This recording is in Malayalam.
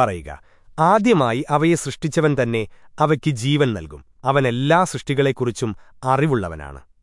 പറയുക. ആദ്യമായി അവയെ സൃഷ്ടിച്ചവൻ തന്നെ അവയ്ക്ക് ജീവൻ നൽകും. അവൻ എല്ലാ സൃഷ്ടികളെക്കുറിച്ചും അറിവുള്ളവനാണ്.